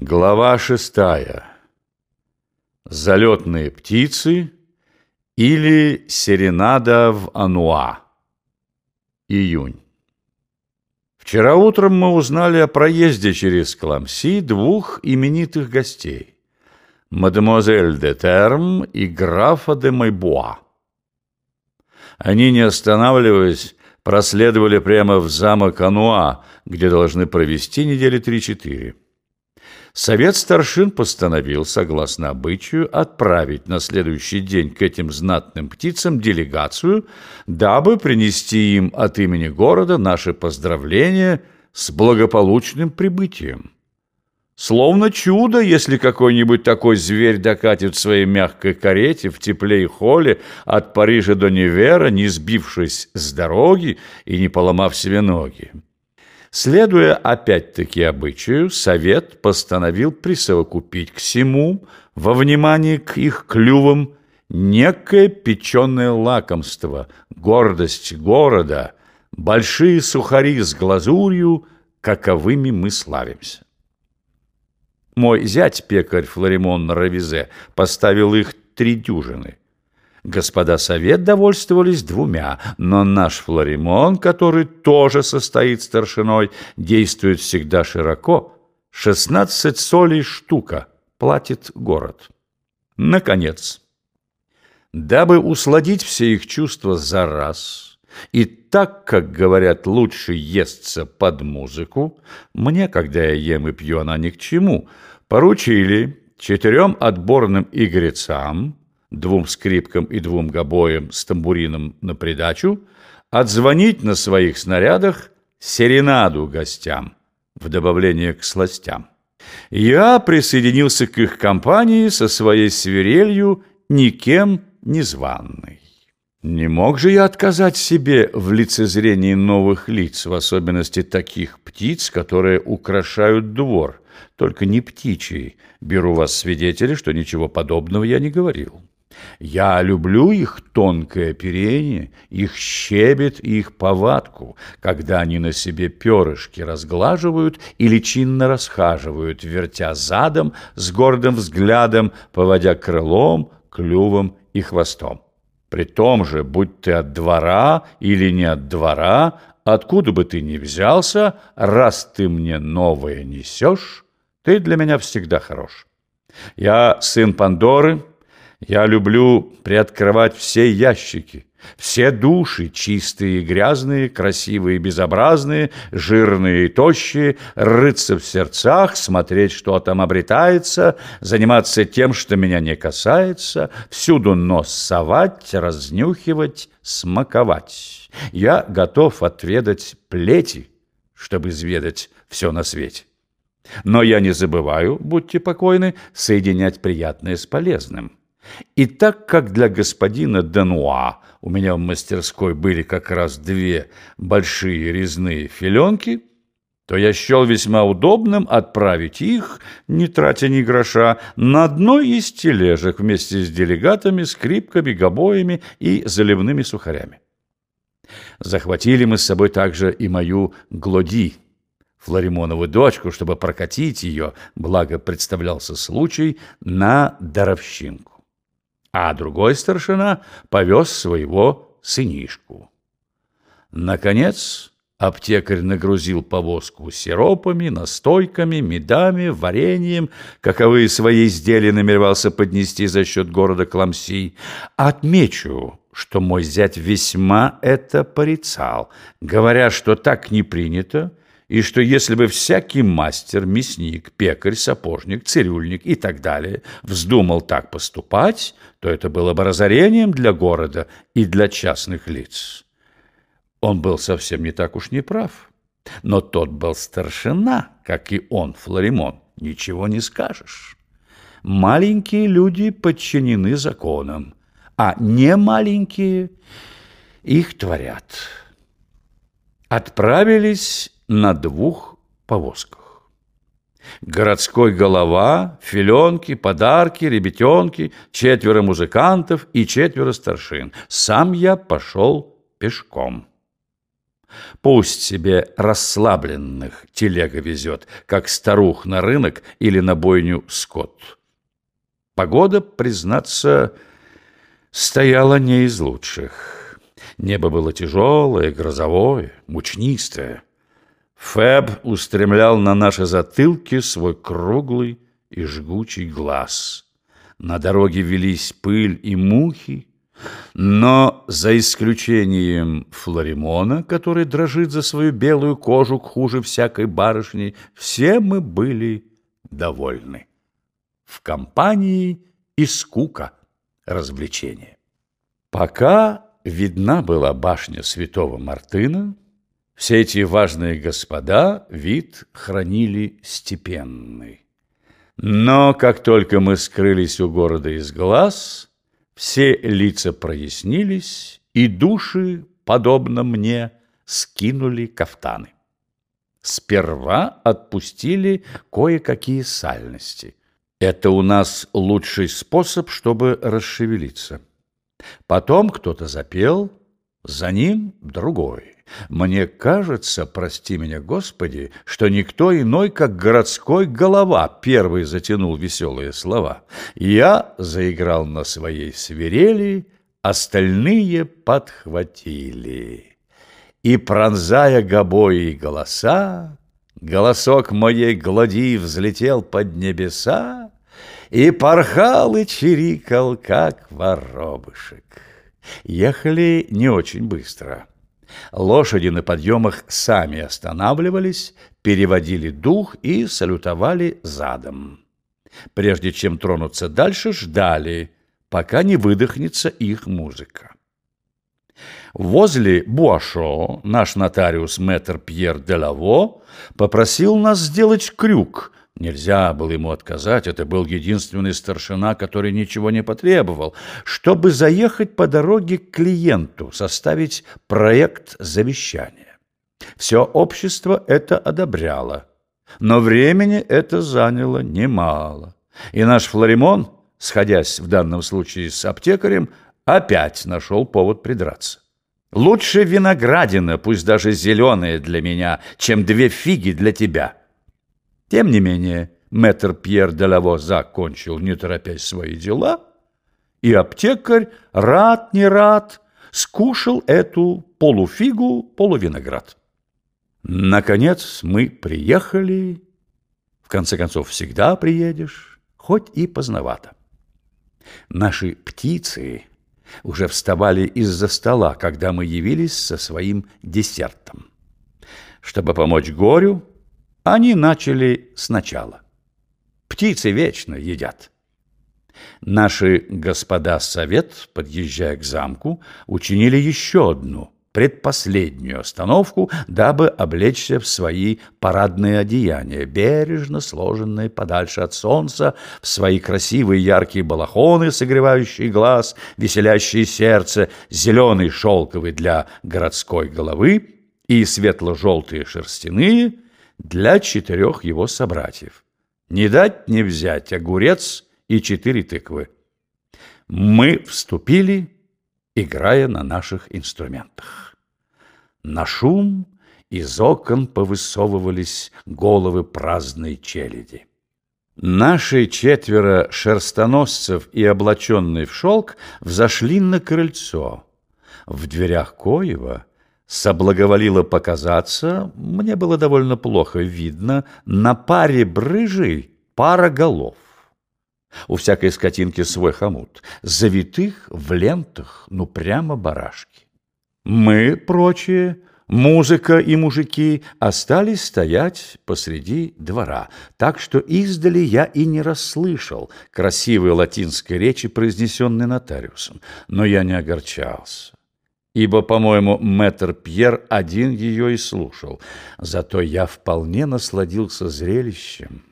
Глава шестая. Залетные птицы или серенада в Ануа. Июнь. Вчера утром мы узнали о проезде через Кламси двух именитых гостей. Мадемуазель де Терм и графа де Майбуа. Они, не останавливаясь, проследовали прямо в замок Ануа, где должны провести недели три-четыре. Совет старшин постановил, согласно обычаю, отправить на следующий день к этим знатным птицам делегацию, дабы принести им от имени города наши поздравления с благополучным прибытием. Словно чудо, если какой-нибудь такой зверь докатит в своей мягкой карете в тепле и холле от Парижа до Невера, не сбившись с дороги и не поломав себе ноги. Следуя опять-таки обычаю, совет постановил присовокупить к всему, во внимание к их клювам, некое печеное лакомство, гордость города, большие сухари с глазурью, каковыми мы славимся. Мой зять, пекарь Флоримон Равизе, поставил их три дюжины – Господа совет довольствовались двумя, но наш Флоримон, который тоже состоит старшиной, действует всегда широко. Шестнадцать солей штука платит город. Наконец, дабы усладить все их чувства за раз, и так, как говорят, лучше естся под музыку, мне, когда я ем и пью, она ни к чему, поручили четырем отборным игрецам двум скрипкам и двум гобоям с тамбурином на придачу, отзвонить на своих снарядах серенаду гостям в добавление к сластям. Я присоединился к их компании со своей свирелью никем не званной. Не мог же я отказать себе в лицезрении новых лиц, в особенности таких птиц, которые украшают двор, только не птичьи. Беру вас свидетели, что ничего подобного я не говорил. Я люблю их тонкое оперение, их щебет и их повадку, когда они на себе перышки разглаживают или чинно расхаживают, вертя задом с гордым взглядом, поводя крылом, клювом и хвостом. При том же, будь ты от двора или не от двора, откуда бы ты ни взялся, раз ты мне новое несешь, ты для меня всегда хорош. Я сын Пандоры — я люблю приоткрывать все ящики, все души, чистые и грязные, красивые и безобразные, жирные и тощие, рыться в сердцах, смотреть, что там обретается, заниматься тем, что меня не касается, всюду нос совать, разнюхивать, смаковать. Я готов отведать плети, чтобы изведать все на свете. Но я не забываю, будьте покойны, соединять приятное с полезным. И так как для господина Денуа у меня в мастерской были как раз две большие резные филенки, то я счел весьма удобным отправить их, не тратя ни гроша, на одной из тележек вместе с делегатами, скрипками, гобоями и заливными сухарями. Захватили мы с собой также и мою Глоди, Флоримонову дочку, чтобы прокатить ее, благо представлялся случай, на даровщинку а другой старшина повез своего сынишку. Наконец, аптекарь нагрузил повозку сиропами, настойками, медами, вареньем, каковые свои изделия намеревался поднести за счет города Кламси. Отмечу, что мой зять весьма это порицал, говоря, что так не принято, и что если бы всякий мастер, мясник, пекарь, сапожник, цирюльник и так далее вздумал так поступать, то это было бы разорением для города и для частных лиц. Он был совсем не так уж не прав. Но тот был старшина, как и он, Флоримон. Ничего не скажешь. Маленькие люди подчинены законам, а не маленькие их творят. Отправились на двух повозках. Городской голова, филенки, подарки, ребятенки, четверо музыкантов и четверо старшин. Сам я пошел пешком. Пусть себе расслабленных телега везет, как старух на рынок или на бойню скот. Погода, признаться, стояла не из лучших. Небо было тяжелое, грозовое, мучнистое. Фэб устремлял на наши затылки свой круглый и жгучий глаз. На дороге велись пыль и мухи, но за исключением Флоримона, который дрожит за свою белую кожу хуже всякой барышни, все мы были довольны. В компании и скука развлечения. Пока видна была башня святого Мартына, все эти важные господа вид хранили степенный. Но как только мы скрылись у города из глаз – все лица прояснились, и души, подобно мне, скинули кафтаны. Сперва отпустили кое-какие сальности. Это у нас лучший способ, чтобы расшевелиться. Потом кто-то запел, за ним другой. Мне кажется, прости меня, Господи, что никто иной, как городской голова, первый затянул веселые слова. Я заиграл на своей свирели, остальные подхватили. И, пронзая гобои голоса, голосок моей глади взлетел под небеса и порхал и чирикал, как воробышек. Ехали не очень быстро. Лошади на подъемах сами останавливались, переводили дух и салютовали задом. Прежде чем тронуться дальше, ждали, пока не выдохнется их музыка. Возле Буашо наш нотариус мэтр Пьер Делаво попросил нас сделать крюк Нельзя было ему отказать, это был единственный старшина, который ничего не потребовал, чтобы заехать по дороге к клиенту, составить проект завещания. Все общество это одобряло, но времени это заняло немало. И наш Флоримон, сходясь в данном случае с аптекарем, опять нашел повод придраться. Лучше виноградина, пусть даже зеленая для меня, чем две фиги для тебя. Тем не менее, мэтр Пьер де Лаво закончил, не торопясь свои дела, и аптекарь, рад не рад, скушал эту полуфигу, полувиноград. Наконец мы приехали, в конце концов всегда приедешь, хоть и поздновато. Наши птицы уже вставали из-за стола, когда мы явились со своим десертом. Чтобы помочь горю, они начали сначала. Птицы вечно едят. Наши господа совет, подъезжая к замку, учинили еще одну, предпоследнюю остановку, дабы облечься в свои парадные одеяния, бережно сложенные подальше от солнца, в свои красивые яркие балахоны, согревающие глаз, веселящие сердце, зеленый шелковый для городской головы и светло-желтые шерстяные – для четырех его собратьев. Не дать не взять огурец и четыре тыквы. Мы вступили, играя на наших инструментах. На шум из окон повысовывались головы праздной челяди. Наши четверо шерстоносцев и облаченный в шелк взошли на крыльцо. В дверях Коева соблаговолило показаться, мне было довольно плохо видно, на паре брыжей пара голов. У всякой скотинки свой хомут, завитых в лентах, ну прямо барашки. Мы, прочие, музыка и мужики, остались стоять посреди двора, так что издали я и не расслышал красивой латинской речи, произнесенной нотариусом, но я не огорчался ибо, по-моему, мэтр Пьер один ее и слушал. Зато я вполне насладился зрелищем,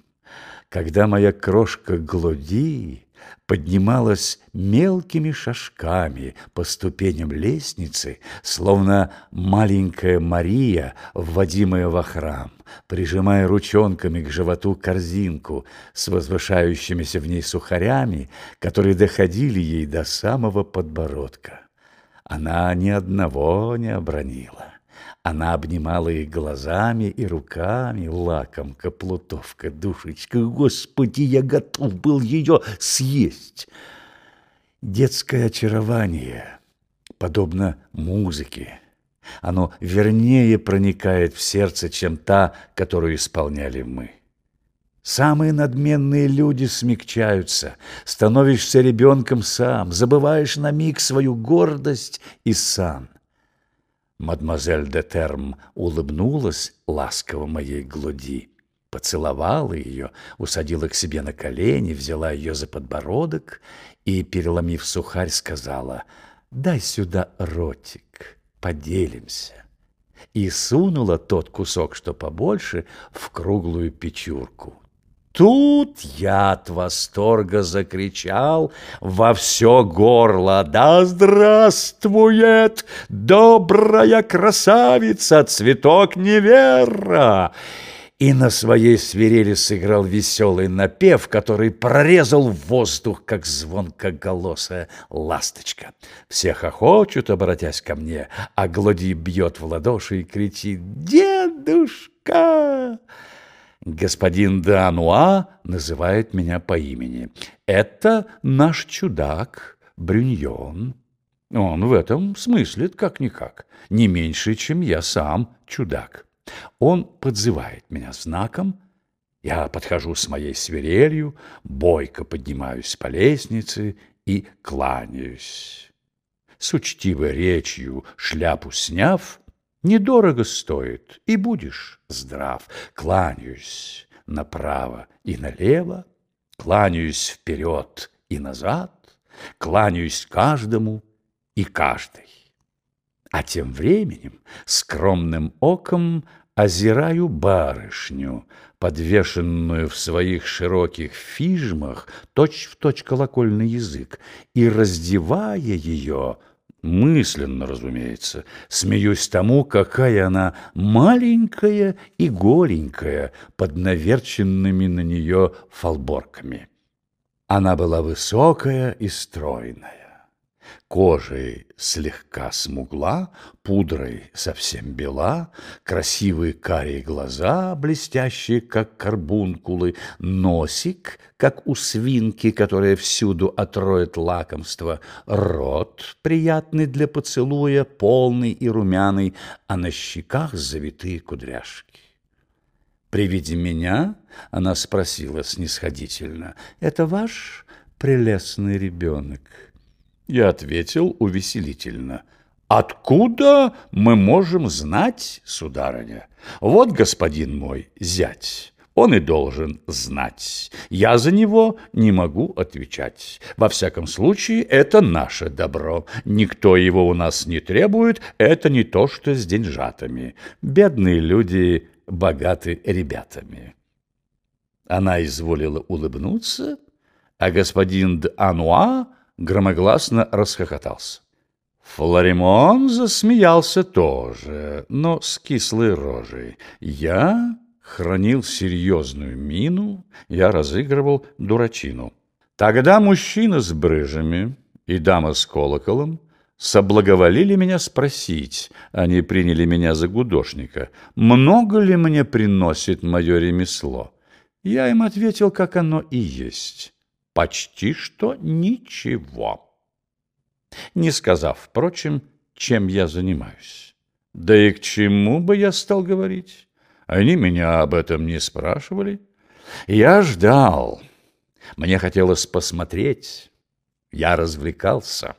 когда моя крошка Глоди поднималась мелкими шажками по ступеням лестницы, словно маленькая Мария, вводимая во храм, прижимая ручонками к животу корзинку с возвышающимися в ней сухарями, которые доходили ей до самого подбородка. Она ни одного не обронила. Она обнимала их глазами и руками, лакомка, плутовка, душечка. Господи, я готов был ее съесть. Детское очарование, подобно музыке, оно вернее проникает в сердце, чем та, которую исполняли мы. Самые надменные люди смягчаются, становишься ребенком сам, забываешь на миг свою гордость и сан. Мадемуазель де Терм улыбнулась ласково моей глуди, поцеловала ее, усадила к себе на колени, взяла ее за подбородок и, переломив сухарь, сказала «Дай сюда ротик, поделимся» и сунула тот кусок, что побольше, в круглую печурку. Тут я от восторга закричал во все горло. Да здравствует добрая красавица, цветок невера! И на своей свирели сыграл веселый напев, который прорезал воздух, как звонкоголосая ласточка. Все хохочут, обратясь ко мне, а Глоди бьет в ладоши и кричит «Дедушка!» Господин Дануа называет меня по имени. Это наш чудак Брюньон. Он в этом смыслит как-никак, не меньше, чем я сам чудак. Он подзывает меня знаком, я подхожу с моей свирелью, бойко поднимаюсь по лестнице и кланяюсь. С учтивой речью, шляпу сняв, Недорого стоит, и будешь здрав. Кланяюсь направо и налево, кланяюсь вперед и назад, кланяюсь каждому и каждой. А тем временем скромным оком озираю барышню, подвешенную в своих широких фижмах точь-в-точь точь колокольный язык, и, раздевая ее, мысленно, разумеется, смеюсь тому, какая она маленькая и голенькая под наверченными на нее фалборками. Она была высокая и стройная кожей слегка смугла, пудрой совсем бела, красивые карие глаза, блестящие, как карбункулы, носик, как у свинки, которая всюду отроет лакомство, рот, приятный для поцелуя, полный и румяный, а на щеках завитые кудряшки. При виде меня она спросила снисходительно, «Это ваш прелестный ребенок?» Я ответил увеселительно. «Откуда мы можем знать, сударыня? Вот господин мой зять». Он и должен знать. Я за него не могу отвечать. Во всяком случае, это наше добро. Никто его у нас не требует. Это не то, что с деньжатами. Бедные люди богаты ребятами. Она изволила улыбнуться, а господин Д'Ануа громогласно расхохотался. Флоримон засмеялся тоже, но с кислой рожей. Я хранил серьезную мину, я разыгрывал дурачину. Тогда мужчина с брыжами и дама с колоколом соблаговолили меня спросить, они приняли меня за гудошника, много ли мне приносит мое ремесло. Я им ответил, как оно и есть почти что ничего. Не сказав, впрочем, чем я занимаюсь. Да и к чему бы я стал говорить? Они меня об этом не спрашивали. Я ждал. Мне хотелось посмотреть. Я развлекался.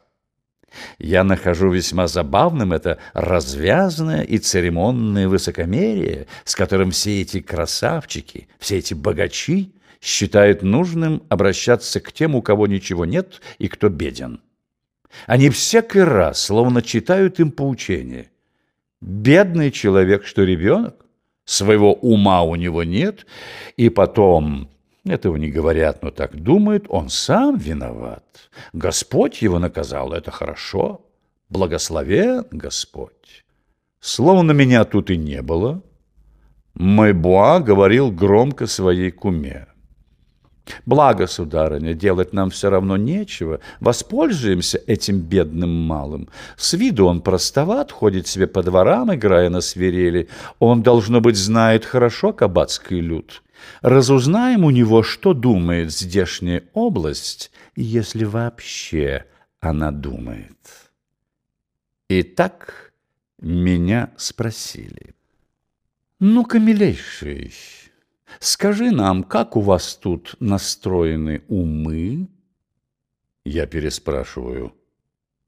Я нахожу весьма забавным это развязное и церемонное высокомерие, с которым все эти красавчики, все эти богачи считают нужным обращаться к тем, у кого ничего нет и кто беден. Они всякий раз словно читают им поучение. Бедный человек, что ребенок, своего ума у него нет, и потом, этого не говорят, но так думают, он сам виноват. Господь его наказал, это хорошо, благословен Господь. Словно меня тут и не было, мой Буа говорил громко своей куме. Благо, сударыня, делать нам все равно нечего. Воспользуемся этим бедным малым. С виду он простоват, ходит себе по дворам, играя на свирели. Он, должно быть, знает хорошо кабацкий люд. Разузнаем у него, что думает здешняя область, если вообще она думает. Итак, меня спросили. «Ну-ка, милейший, скажи нам, как у вас тут настроены умы?» Я переспрашиваю.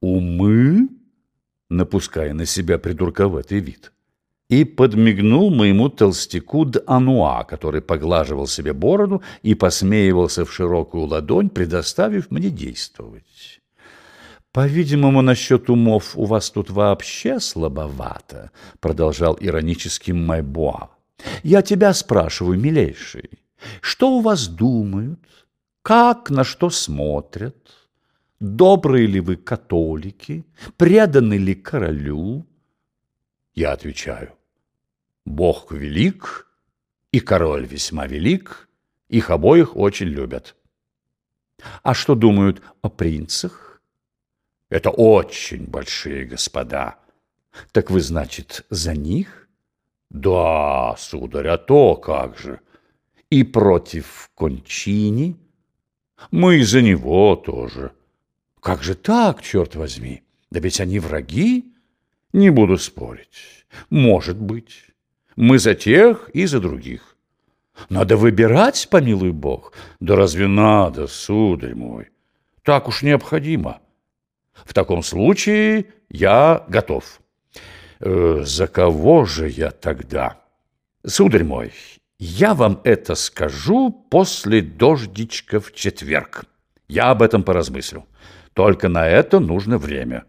«Умы?» напуская на себя придурковатый вид и подмигнул моему толстяку Д'Ануа, который поглаживал себе бороду и посмеивался в широкую ладонь, предоставив мне действовать. «По-видимому, насчет умов у вас тут вообще слабовато», — продолжал иронически Майбуа. «Я тебя спрашиваю, милейший, что у вас думают, как на что смотрят, добрые ли вы католики, преданы ли королю?» Я отвечаю, Бог велик, и король весьма велик, их обоих очень любят. А что думают о принцах? Это очень большие господа. Так вы, значит, за них? Да, сударь, а то как же. И против Кончини? Мы и за него тоже. Как же так, черт возьми? Да ведь они враги? Не буду спорить. Может быть. Мы за тех и за других. Надо выбирать, помилуй Бог. Да разве надо, сударь мой? Так уж необходимо. В таком случае я готов. Э, за кого же я тогда? Сударь мой, я вам это скажу после дождичка в четверг. Я об этом поразмыслю. Только на это нужно время.